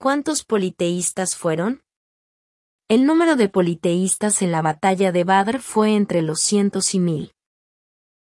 ¿Cuántos politeístas fueron? El número de politeístas en la batalla de Badr fue entre los cientos y mil.